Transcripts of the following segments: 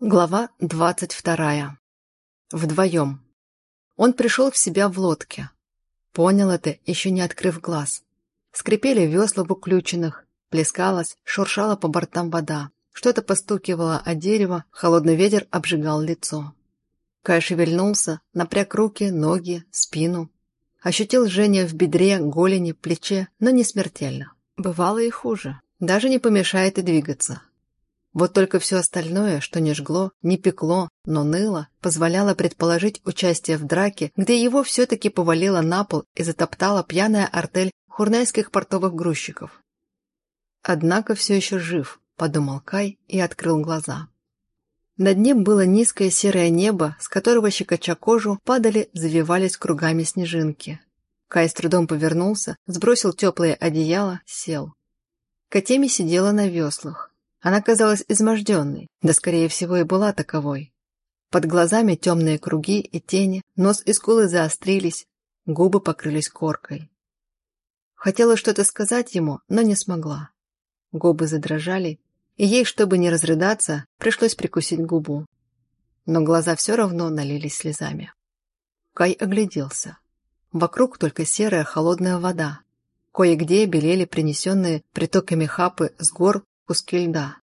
Глава двадцать вторая. Вдвоем. Он пришел в себя в лодке. Понял это, еще не открыв глаз. Скрипели весла в уключенных, плескалась, шуршала по бортам вода. Что-то постукивало о дерево, холодный ветер обжигал лицо. Кай шевельнулся, напряг руки, ноги, спину. Ощутил жжение в бедре, голени, плече, но не смертельно. Бывало и хуже. Даже не помешает и двигаться. Вот только все остальное, что не жгло, не пекло, но ныло, позволяло предположить участие в драке, где его все-таки повалило на пол и затоптала пьяная артель хурнайских портовых грузчиков. «Однако все еще жив», — подумал Кай и открыл глаза. Над ним было низкое серое небо, с которого, щекоча кожу, падали, завивались кругами снежинки. Кай с трудом повернулся, сбросил теплое одеяло, сел. Катеми сидела на веслах. Она казалась изможденной, да скорее всего и была таковой. Под глазами темные круги и тени, нос и скулы заострились, губы покрылись коркой. Хотела что-то сказать ему, но не смогла. Губы задрожали, и ей, чтобы не разрыдаться, пришлось прикусить губу. Но глаза все равно налились слезами. Кай огляделся. Вокруг только серая холодная вода. Кое-где белели принесенные притоками хапы с гор куски льда.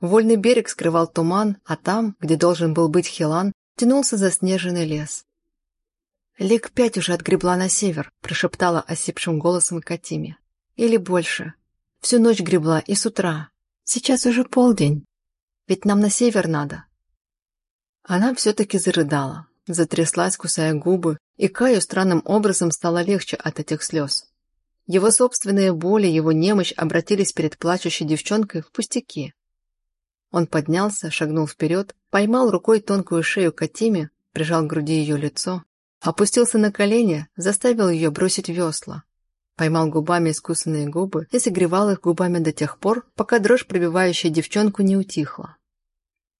Вольный берег скрывал туман, а там, где должен был быть Хилан, тянулся заснеженный лес. «Лик пять уже отгребла на север», – прошептала осипшим голосом Катиме. «Или больше. Всю ночь гребла и с утра. Сейчас уже полдень. Ведь нам на север надо». Она все-таки зарыдала, затряслась, кусая губы, и Каю странным образом стало легче от этих слез. Его собственные боли, его немощь обратились перед плачущей девчонкой в пустяки. Он поднялся, шагнул вперед, поймал рукой тонкую шею Катиме, прижал к груди ее лицо, опустился на колени, заставил ее бросить весла. Поймал губами искусанные губы и согревал их губами до тех пор, пока дрожь, пробивающая девчонку, не утихла.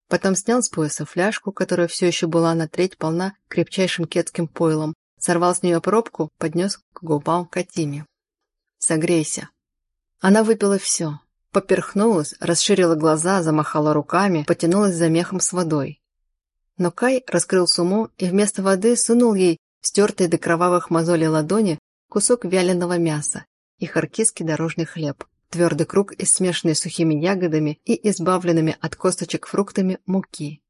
Потом снял с пояса фляжку, которая все еще была на треть полна крепчайшим кетским пойлом, сорвал с нее пробку, поднес к губам Катиме. Согрейся». Она выпила все. Поперхнулась, расширила глаза, замахала руками, потянулась за мехом с водой. Но Кай раскрыл сумму и вместо воды сунул ей стертые до кровавых мозолей ладони кусок вяленого мяса и харкисский дорожный хлеб, твердый круг из смешанной сухими ягодами и избавленными от косточек фруктами муки.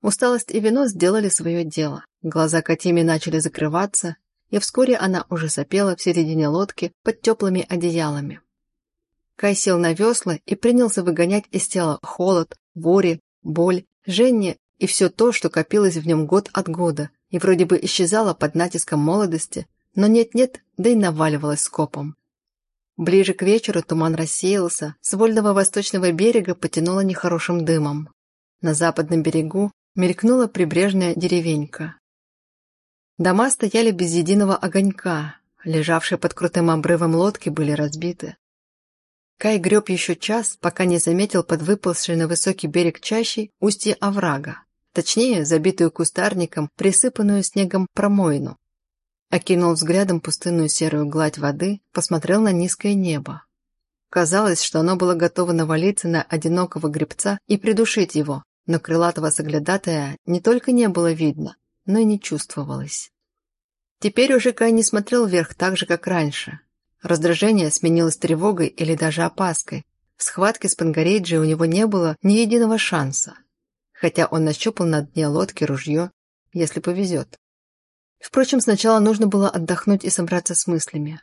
Усталость и вино сделали свое дело. Глаза Катими начали закрываться, и вскоре она уже сопела в середине лодки под теплыми одеялами. Кай сел на весла и принялся выгонять из тела холод, бури, боль, жжение и все то, что копилось в нем год от года и вроде бы исчезало под натиском молодости, но нет-нет, да и наваливалось скопом. Ближе к вечеру туман рассеялся, с вольного восточного берега потянуло нехорошим дымом. На западном берегу мелькнула прибрежная деревенька. Дома стояли без единого огонька, лежавшие под крутым обрывом лодки были разбиты. Кай греб еще час, пока не заметил под выползшей на высокий берег чащи устье оврага, точнее, забитую кустарником, присыпанную снегом промоину. Окинул взглядом пустынную серую гладь воды, посмотрел на низкое небо. Казалось, что оно было готово навалиться на одинокого гребца и придушить его, но крылатого соглядатая не только не было видно, но и не чувствовалось. Теперь уже Кай не смотрел вверх так же, как раньше. Раздражение сменилось тревогой или даже опаской. В схватке с Пангарейджи у него не было ни единого шанса. Хотя он нащупал на дне лодки ружье, если повезет. Впрочем, сначала нужно было отдохнуть и собраться с мыслями.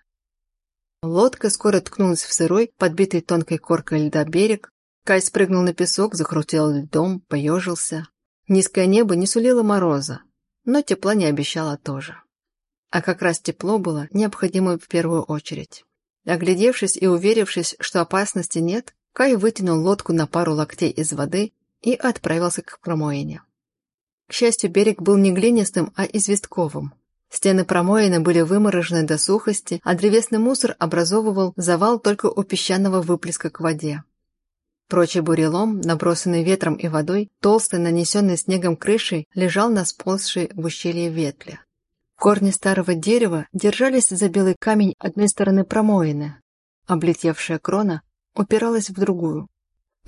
Лодка скоро ткнулась в сырой, подбитый тонкой коркой льда берег. Кай спрыгнул на песок, закрутил льдом, поежился. Низкое небо не сулило мороза, но тепла не обещало тоже. А как раз тепло было необходимо в первую очередь. Оглядевшись и уверившись, что опасности нет, Кай вытянул лодку на пару локтей из воды и отправился к промоине. К счастью, берег был не глинистым, а известковым. Стены промоины были выморожены до сухости, а древесный мусор образовывал завал только у песчаного выплеска к воде. Прочий бурелом, набросанный ветром и водой, толстой, нанесенной снегом крышей, лежал на сползшей в ущелье ветле. Корни старого дерева держались за белый камень одной стороны промоины. Облетевшая крона упиралась в другую.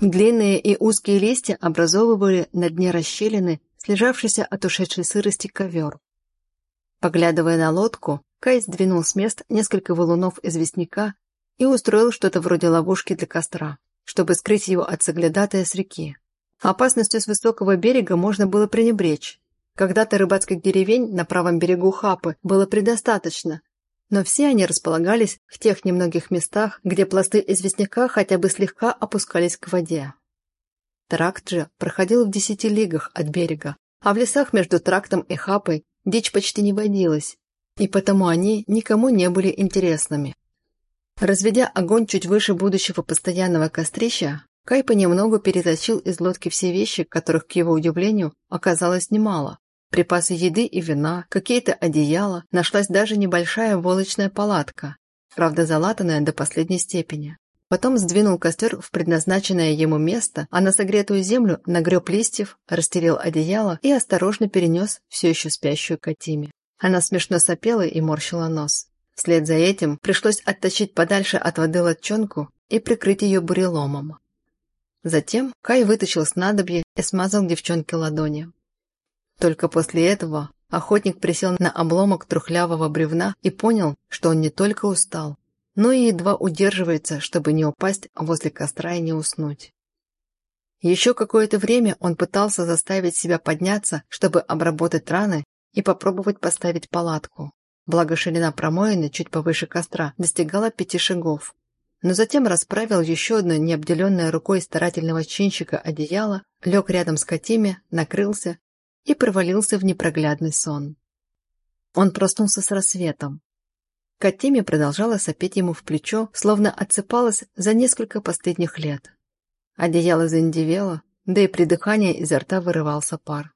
Длинные и узкие листья образовывали на дне расщелины слежавшийся от ушедшей сырости ковер. Поглядывая на лодку, Кай сдвинул с мест несколько валунов известняка и устроил что-то вроде ловушки для костра, чтобы скрыть его от соглядатая с реки. Опасностью с высокого берега можно было пренебречь. Когда-то рыбацких деревень на правом берегу Хапы было предостаточно, но все они располагались в тех немногих местах, где пласты известняка хотя бы слегка опускались к воде. Тракт же проходил в десяти лигах от берега, а в лесах между трактом и хапой дичь почти не водилась, и потому они никому не были интересными. Разведя огонь чуть выше будущего постоянного кострища, Кай понемногу перетащил из лодки все вещи, которых, к его удивлению, оказалось немало припасы еды и вина, какие-то одеяла, нашлась даже небольшая волочная палатка, правда залатанная до последней степени. Потом сдвинул костер в предназначенное ему место, а на согретую землю нагреб листьев, растерел одеяло и осторожно перенес все еще спящую Катиме. Она смешно сопела и морщила нос. Вслед за этим пришлось оттащить подальше от воды лодчонку и прикрыть ее буреломом. Затем Кай вытащил снадобье и смазал девчонке ладони. Только после этого охотник присел на обломок трухлявого бревна и понял, что он не только устал, но и едва удерживается, чтобы не упасть возле костра и не уснуть. Еще какое-то время он пытался заставить себя подняться, чтобы обработать раны и попробовать поставить палатку. Благо ширина промоины чуть повыше костра достигала пяти шагов. Но затем расправил еще одно необделенное рукой старательного чинщика одеяло, лег рядом с Катиме, накрылся и провалился в непроглядный сон. Он проснулся с рассветом. Катими продолжала сопеть ему в плечо, словно отсыпалась за несколько последних лет. Одеяло заиндевело, да и при дыхании изо рта вырывался пар.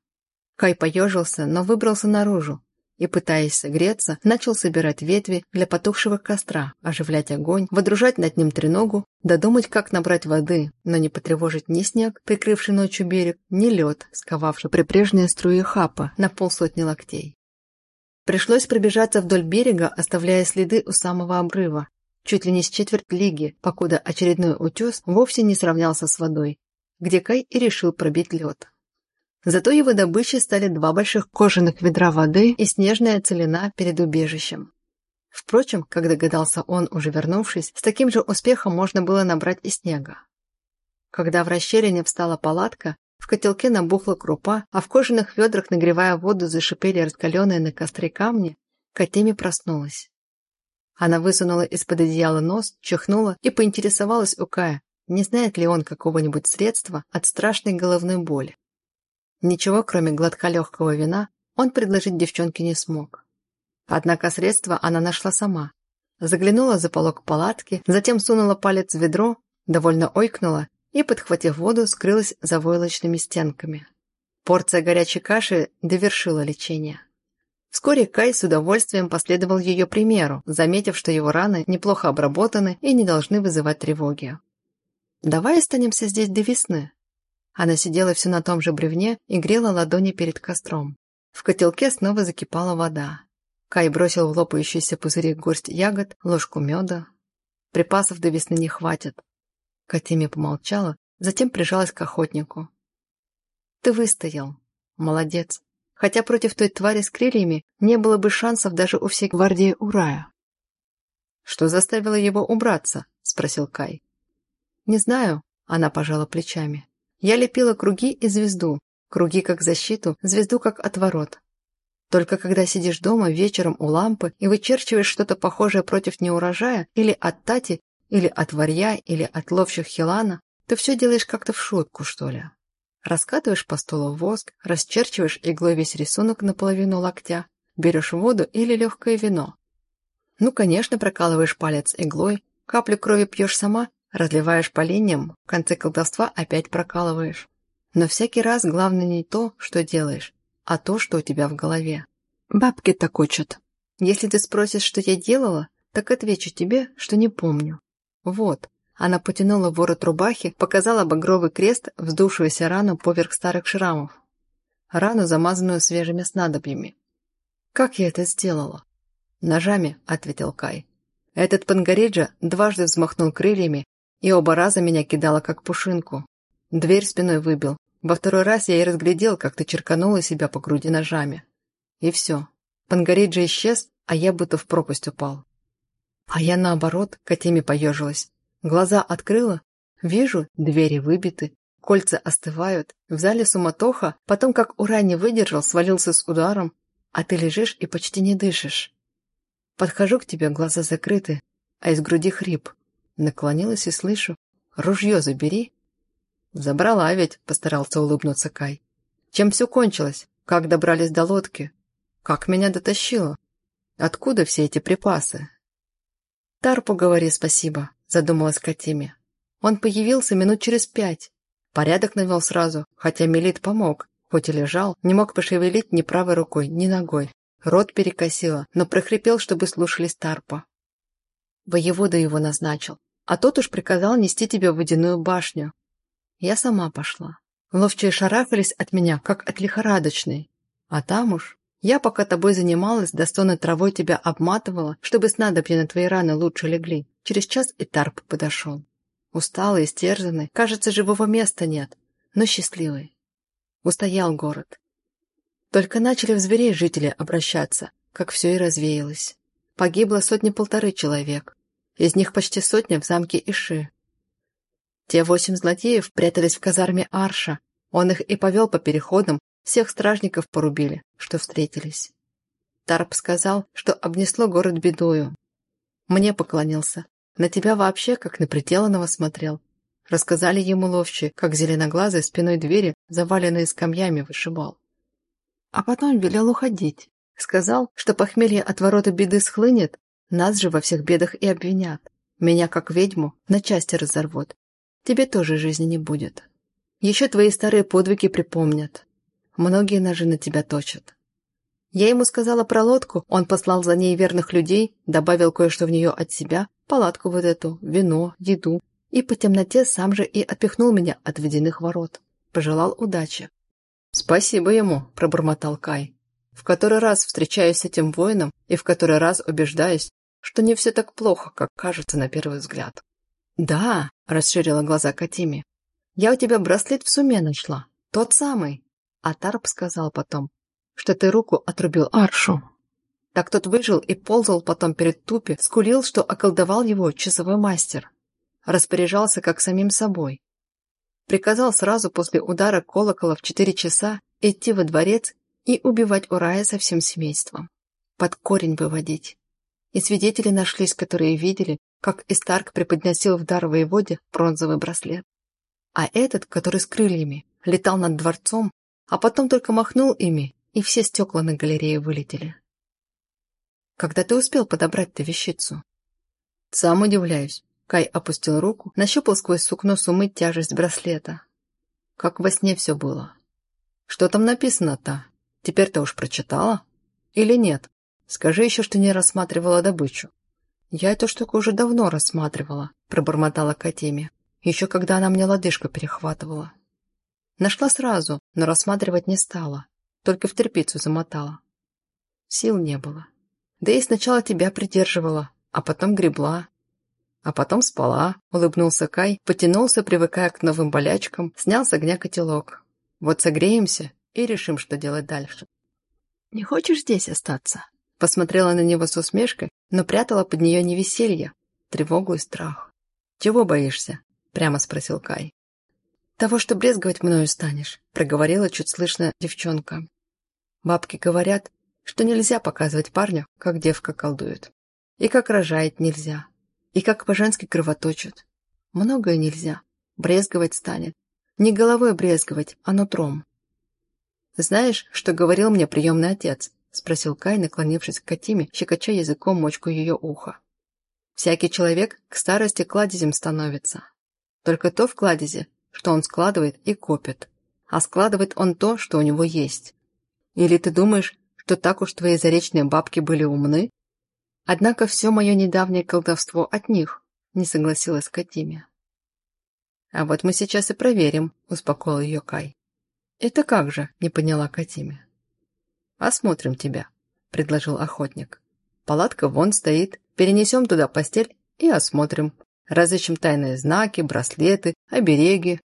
Кай поежился, но выбрался наружу, и, пытаясь согреться, начал собирать ветви для потухшего костра, оживлять огонь, водружать над ним треногу, додумать, как набрать воды, но не потревожить ни снег, прикрывший ночью берег, ни лед, сковавший припрежние струи хапа на полсотни локтей. Пришлось пробежаться вдоль берега, оставляя следы у самого обрыва, чуть ли не с четверть лиги, покуда очередной утес вовсе не сравнялся с водой, где Кай и решил пробить лед. Зато его добычей стали два больших кожаных ведра воды и снежная целина перед убежищем. Впрочем, как догадался он, уже вернувшись, с таким же успехом можно было набрать и снега. Когда в расщелине встала палатка, в котелке набухла крупа, а в кожаных ведрах, нагревая воду, зашипели раскаленные на костре камни, Катеми проснулась. Она высунула из-под одеяла нос, чихнула и поинтересовалась у Кая, не знает ли он какого-нибудь средства от страшной головной боли. Ничего, кроме глотка легкого вина, он предложить девчонке не смог. Однако средства она нашла сама. Заглянула за полок палатки, затем сунула палец в ведро, довольно ойкнула и, подхватив воду, скрылась за войлочными стенками. Порция горячей каши довершила лечение. Вскоре Кай с удовольствием последовал ее примеру, заметив, что его раны неплохо обработаны и не должны вызывать тревоги. «Давай останемся здесь до весны», она сидела все на том же бревне и грела ладони перед костром. В котелке снова закипала вода. Кай бросил в лопающийся пузырик горсть ягод, ложку меда. Припасов до весны не хватит. Катиме помолчала, затем прижалась к охотнику. «Ты выстоял. Молодец. Хотя против той твари с крыльями не было бы шансов даже у всей гвардии Урая». «Что заставило его убраться?» – спросил Кай. «Не знаю», – она пожала плечами. Я лепила круги и звезду. Круги как защиту, звезду как отворот. Только когда сидишь дома вечером у лампы и вычерчиваешь что-то похожее против неурожая, или от тати, или от варья, или от ловчих хилана, ты все делаешь как-то в шутку, что ли. Раскатываешь по столу воск, расчерчиваешь иглой весь рисунок наполовину локтя, берешь воду или легкое вино. Ну, конечно, прокалываешь палец иглой, каплю крови пьешь сама Разливаешь поленьем, в конце колдовства опять прокалываешь. Но всякий раз главное не то, что делаешь, а то, что у тебя в голове. Бабки так учат. Если ты спросишь, что я делала, так отвечу тебе, что не помню. Вот. Она потянула ворот рубахи, показала багровый крест, вздувшуюся рану поверх старых шрамов. Рану, замазанную свежими снадобьями. «Как я это сделала?» «Ножами», — ответил Кай. Этот Пангариджа дважды взмахнул крыльями и оба раза меня кидало как пушинку. Дверь спиной выбил. Во второй раз я и разглядел, как ты черканула себя по груди ножами. И все. Пангариджи исчез, а я будто в пропасть упал. А я наоборот, Катиме поежилась. Глаза открыла, вижу, двери выбиты, кольца остывают, в зале суматоха, потом как ура не выдержал, свалился с ударом, а ты лежишь и почти не дышишь. Подхожу к тебе, глаза закрыты, а из груди хрип. Наклонилась и слышу. «Ружье забери». «Забрала ведь», — постарался улыбнуться Кай. «Чем все кончилось? Как добрались до лодки? Как меня дотащило? Откуда все эти припасы?» «Тарпу говори спасибо», — задумалась Катиме. «Он появился минут через пять. Порядок навел сразу, хотя Мелит помог, хоть и лежал, не мог пошевелить ни правой рукой, ни ногой. Рот перекосило, но прохрипел, чтобы слушались Тарпа. Воевода его назначил, а тот уж приказал нести тебя в водяную башню. Я сама пошла. Ловчие шарахались от меня, как от лихорадочной. А там уж я, пока тобой занималась, достойной травой тебя обматывала, чтобы снадобья на твои раны лучше легли. Через час и Тарп подошел. Усталый, истерзанный, кажется, живого места нет, но счастливый. Устоял город. Только начали в зверей жители обращаться, как все и развеялось. Погибло сотни-полторы человек. Из них почти сотня в замке Иши. Те восемь злодеев прятались в казарме Арша. Он их и повел по переходам, всех стражников порубили, что встретились. Тарп сказал, что обнесло город бедою. Мне поклонился. На тебя вообще, как на пределанного смотрел. Рассказали ему ловчие, как зеленоглазый спиной двери, заваленные скамьями, вышибал. А потом велел уходить. Сказал, что похмелье от ворота беды схлынет, нас же во всех бедах и обвинят. Меня, как ведьму, на части разорвут. Тебе тоже жизни не будет. Еще твои старые подвиги припомнят. Многие ножи на тебя точат. Я ему сказала про лодку, он послал за ней верных людей, добавил кое-что в нее от себя, палатку вот эту, вино, еду, и по темноте сам же и отпихнул меня от водяных ворот. Пожелал удачи. «Спасибо ему», – пробормотал Кай. «В который раз встречаюсь с этим воином и в который раз убеждаюсь, что не все так плохо, как кажется на первый взгляд». «Да», – расширила глаза Катими. «Я у тебя браслет в суме нашла. Тот самый». А Тарп сказал потом, что ты руку отрубил Аршу. Так тот выжил и ползал потом перед Тупи, скулил, что околдовал его часовой мастер распоряжался как самим собой. Приказал сразу после удара колокола в четыре часа идти во дворец и убивать Урая со всем семейством. Под корень выводить. И свидетели нашлись, которые видели, как Истарк преподносил в дар воеводе бронзовый браслет. А этот, который с крыльями, летал над дворцом, а потом только махнул ими, и все стекла на галерее вылетели. Когда ты успел подобрать-то вещицу? Сам удивляюсь. Кай опустил руку, нащупал сквозь сукно сумы тяжесть браслета. Как во сне все было. Что там написано-то? Теперь-то уж прочитала? Или нет? Скажи еще, что не рассматривала добычу. Я эту штуку уже давно рассматривала, пробормотала Катеми. Еще когда она мне лодыжку перехватывала. Нашла сразу, но рассматривать не стала. Только в тряпицу замотала. Сил не было. Да и сначала тебя придерживала, а потом гребла, а потом спала, улыбнулся Кай, потянулся, привыкая к новым болячкам, снял с огня котелок. Вот согреемся и решим, что делать дальше. «Не хочешь здесь остаться?» Посмотрела на него с усмешкой, но прятала под нее не веселье, тревогу и страх. «Чего боишься?» – прямо спросил Кай. «Того, что брезговать мною станешь», – проговорила чуть слышно девчонка. Бабки говорят, что нельзя показывать парню, как девка колдует. И как рожает нельзя, и как по-женски кровоточит. Многое нельзя. Брезговать станет. Не головой брезговать, а нутром. «Знаешь, что говорил мне приемный отец?» — спросил Кай, наклонившись к Катиме, щекоча языком мочку ее уха. «Всякий человек к старости кладезем становится. Только то в кладезе, что он складывает и копит. А складывает он то, что у него есть. Или ты думаешь, что так уж твои заречные бабки были умны, Однако все мое недавнее колдовство от них, не согласилась Катимия. А вот мы сейчас и проверим, успокоил ее Кай. Это как же, не поняла Катимия. Осмотрим тебя, предложил охотник. Палатка вон стоит, перенесем туда постель и осмотрим. Разыщем тайные знаки, браслеты, обереги.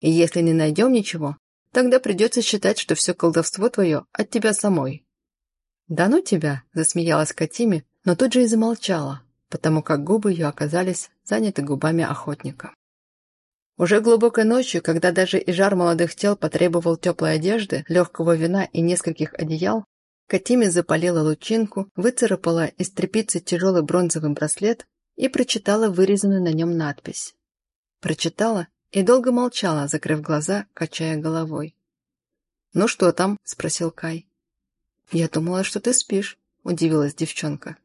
И если не найдем ничего, тогда придется считать, что все колдовство твое от тебя самой». «Да ну тебя!» – засмеялась Катиме, но тут же и замолчала, потому как губы ее оказались заняты губами охотника. Уже глубокой ночью, когда даже и жар молодых тел потребовал теплой одежды, легкого вина и нескольких одеял, Катиме запалила лучинку, выцарапала из тряпицы тяжелый бронзовый браслет и прочитала вырезанную на нем надпись. Прочитала и долго молчала, закрыв глаза, качая головой. «Ну что там?» – спросил Кай. «Я думала, что ты спишь», – удивилась девчонка.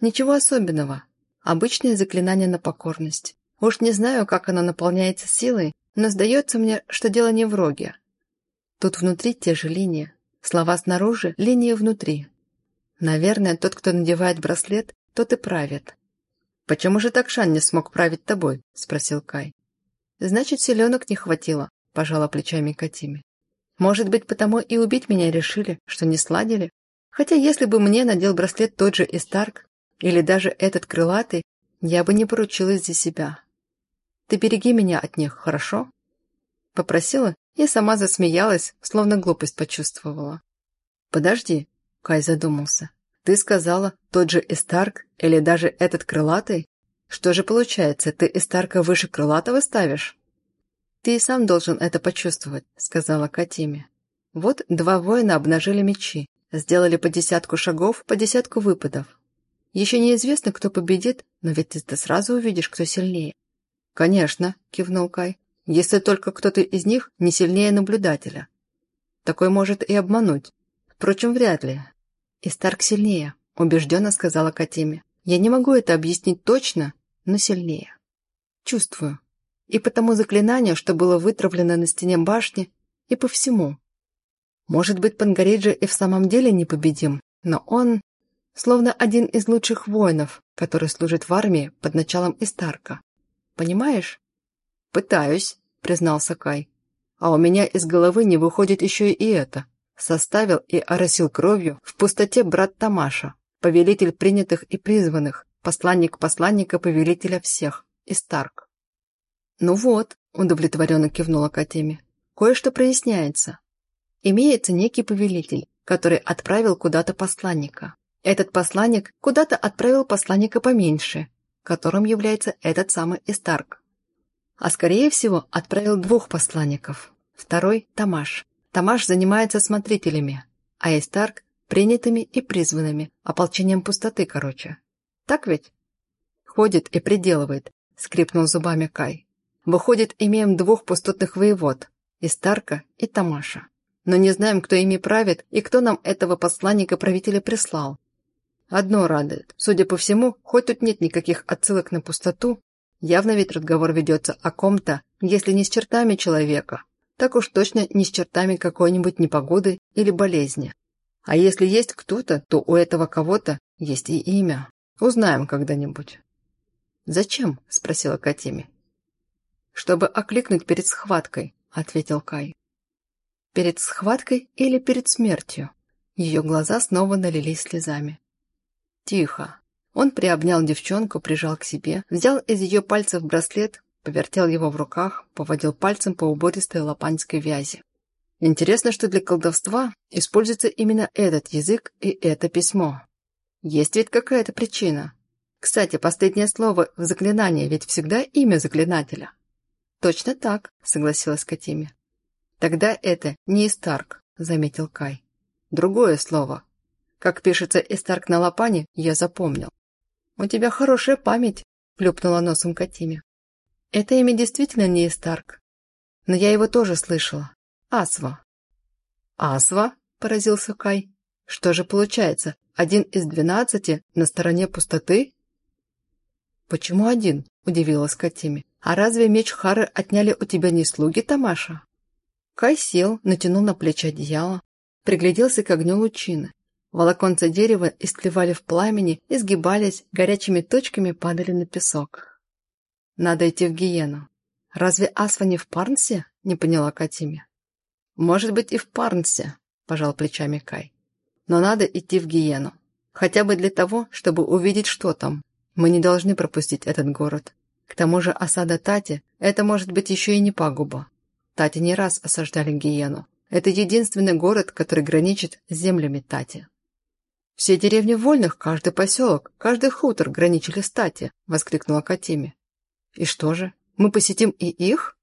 «Ничего особенного. Обычное заклинание на покорность. Уж не знаю, как оно наполняется силой, но сдается мне, что дело не в роге. Тут внутри те же линии. Слова снаружи, линии внутри. Наверное, тот, кто надевает браслет, тот и правит. «Почему же так Шан не смог править тобой?» – спросил Кай. «Значит, селенок не хватило», – пожала плечами Катиме. «Может быть, потому и убить меня решили, что не сладили? Хотя если бы мне надел браслет тот же Истарк, или даже этот крылатый, я бы не поручилась за себя. Ты береги меня от них, хорошо?» Попросила и сама засмеялась, словно глупость почувствовала. «Подожди», — Кай задумался. «Ты сказала, тот же Истарк или даже этот крылатый? Что же получается, ты Истарка выше крылатого ставишь?» «Ты и сам должен это почувствовать», — сказала Катиме. Вот два воина обнажили мечи, сделали по десятку шагов, по десятку выпадов. Еще неизвестно, кто победит, но ведь ты сразу увидишь, кто сильнее. «Конечно», – кивнул Кай, – «если только кто-то из них не сильнее наблюдателя. Такой может и обмануть. Впрочем, вряд ли». «И Старк сильнее», – убежденно сказала Катиме. «Я не могу это объяснить точно, но сильнее. Чувствую. И по тому заклинанию, что было вытравлено на стене башни, и по всему. Может быть, Пангариджи и в самом деле непобедим, но он словно один из лучших воинов, который служит в армии под началом Истарка. Понимаешь? Пытаюсь, признался Кай. А у меня из головы не выходит еще и это. Составил и оросил кровью в пустоте брат Тамаша, повелитель принятых и призванных, посланник посланника повелителя всех, Истарк. Ну вот, удовлетворенно кивнула Катеми. Кое-что проясняется. Имеется некий повелитель, который отправил куда-то посланника. Этот посланник куда-то отправил посланника поменьше, которым является этот самый Истарк. А скорее всего отправил двух посланников. Второй – Тамаш. Тамаш занимается смотрителями, а Истарк – принятыми и призванными, ополчением пустоты, короче. Так ведь? Ходит и приделывает, скрипнул зубами Кай. Выходит, имеем двух пустотных воевод – Истарка и Тамаша. Но не знаем, кто ими правит и кто нам этого посланника-правителя прислал. Одно радует. Судя по всему, хоть тут нет никаких отсылок на пустоту, явно ведь разговор ведется о ком-то, если не с чертами человека, так уж точно не с чертами какой-нибудь непогоды или болезни. А если есть кто-то, то у этого кого-то есть и имя. Узнаем когда-нибудь. «Зачем?» – спросила Катими. «Чтобы окликнуть перед схваткой», – ответил Кай. «Перед схваткой или перед смертью?» Ее глаза снова налились слезами. «Тихо». Он приобнял девчонку, прижал к себе, взял из ее пальцев браслет, повертел его в руках, поводил пальцем по убористой лопанской вязи. Интересно, что для колдовства используется именно этот язык и это письмо. Есть ведь какая-то причина. Кстати, последнее слово в заклинании ведь всегда имя заклинателя. Точно так, согласилась Катиме. Тогда это не Истарк, заметил Кай. Другое слово, как пишется Истарк на лопане, я запомнил. «У тебя хорошая память», – плюпнула носом Катиме. «Это имя действительно не Истарк. Но я его тоже слышала. Асва». «Асва?» – поразился Кай. «Что же получается, один из двенадцати на стороне пустоты?» «Почему один?» – удивилась Катиме. «А разве меч Хары отняли у тебя не слуги, Тамаша?» Кай сел, натянул на плечи одеяло, пригляделся к огню лучины. Волоконца дерева истлевали в пламени, изгибались, горячими точками падали на песок. «Надо идти в гиену». «Разве Асва не в Парнсе?» – не поняла Катиме. «Может быть, и в Парнсе», – пожал плечами Кай. «Но надо идти в гиену. Хотя бы для того, чтобы увидеть, что там. Мы не должны пропустить этот город. К тому же осада Тати – это может быть еще и не пагуба. Тати не раз осаждали Гиену. Это единственный город, который граничит с землями Тати. «Все деревни вольных, каждый поселок, каждый хутор граничили с Тати», — воскликнула Катиме. «И что же, мы посетим и их?»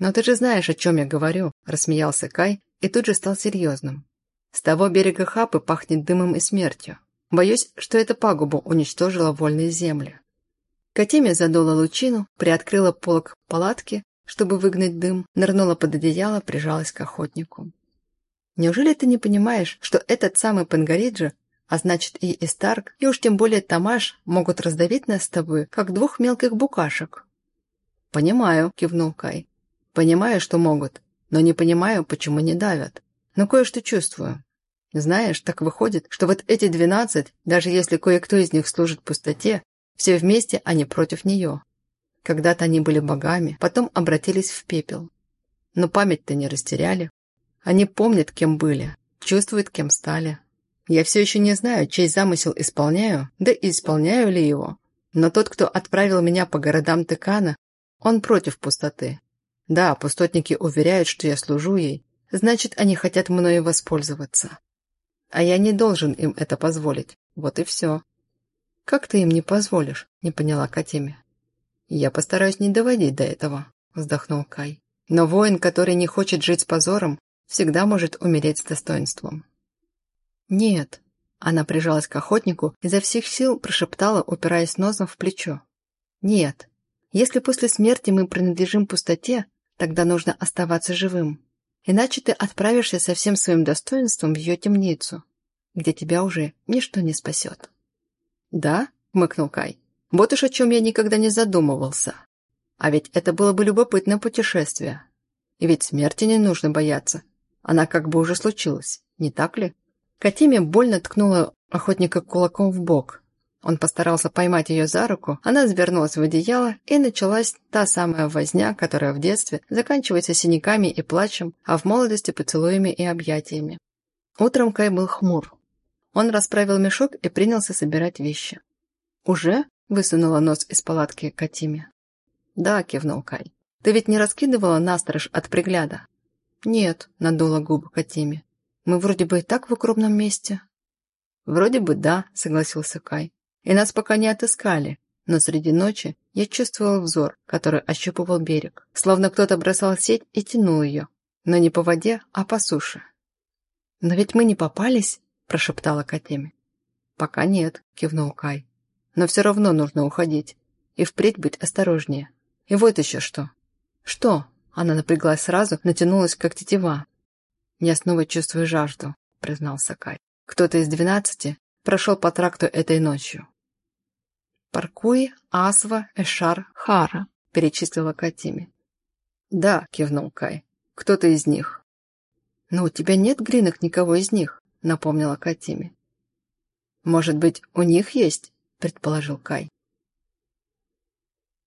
«Но ты же знаешь, о чем я говорю», — рассмеялся Кай и тут же стал серьезным. «С того берега Хапы пахнет дымом и смертью. Боюсь, что эта пагуба уничтожила вольные земли». Катиме задула лучину, приоткрыла полок палатки, чтобы выгнать дым, нырнула под одеяло, прижалась к охотнику. «Неужели ты не понимаешь, что этот самый Пангариджи, а значит и Истарк, и уж тем более Тамаш, могут раздавить нас с тобой, как двух мелких букашек?» «Понимаю», — кивнул Кай. «Понимаю, что могут, но не понимаю, почему не давят. Но кое-что чувствую. Знаешь, так выходит, что вот эти двенадцать, даже если кое-кто из них служит пустоте, все вместе они против нее. Когда-то они были богами, потом обратились в пепел. Но память-то не растеряли. Они помнят, кем были, чувствуют, кем стали. Я все еще не знаю, чей замысел исполняю, да и исполняю ли его. Но тот, кто отправил меня по городам Тыкана, он против пустоты. Да, пустотники уверяют, что я служу ей, значит, они хотят мною воспользоваться. А я не должен им это позволить. Вот и все. «Как ты им не позволишь?» – не поняла Катиме. «Я постараюсь не доводить до этого», – вздохнул Кай. «Но воин, который не хочет жить с позором, всегда может умереть с достоинством». «Нет», – она прижалась к охотнику и изо всех сил прошептала, упираясь носом в плечо. «Нет, если после смерти мы принадлежим пустоте, тогда нужно оставаться живым. Иначе ты отправишься со всем своим достоинством в ее темницу, где тебя уже ничто не спасет». «Да?» — хмыкнул Кай. «Вот уж о чем я никогда не задумывался. А ведь это было бы любопытное путешествие. И ведь смерти не нужно бояться. Она как бы уже случилась, не так ли?» Катиме больно ткнула охотника кулаком в бок. Он постарался поймать ее за руку, она завернулась в одеяло, и началась та самая возня, которая в детстве заканчивается синяками и плачем, а в молодости поцелуями и объятиями. Утром Кай был хмур. Он расправил мешок и принялся собирать вещи. «Уже?» – высунула нос из палатки Катиме. «Да», – кивнул Кай. «Ты ведь не раскидывала насторож от пригляда?» «Нет», – надула губы Катиме. «Мы вроде бы и так в укромном месте». «Вроде бы да», – согласился Кай. «И нас пока не отыскали, но среди ночи я чувствовал взор, который ощупывал берег, словно кто-то бросал сеть и тянул ее, но не по воде, а по суше». «Но ведь мы не попались», прошептала Катеми. «Пока нет», — кивнул Кай. «Но все равно нужно уходить. И впредь быть осторожнее. И вот еще что». «Что?» — она напряглась сразу, натянулась, как тетива. «Я снова чувствую жажду», — признался Кай. «Кто-то из двенадцати прошел по тракту этой ночью». «Паркуй, Асва, Эшар, Хара», — перечислила Катими. «Да», — кивнул Кай. «Кто-то из них». «Но у тебя нет гринок никого из них», — напомнила Катиме. «Может быть, у них есть?» — предположил Кай.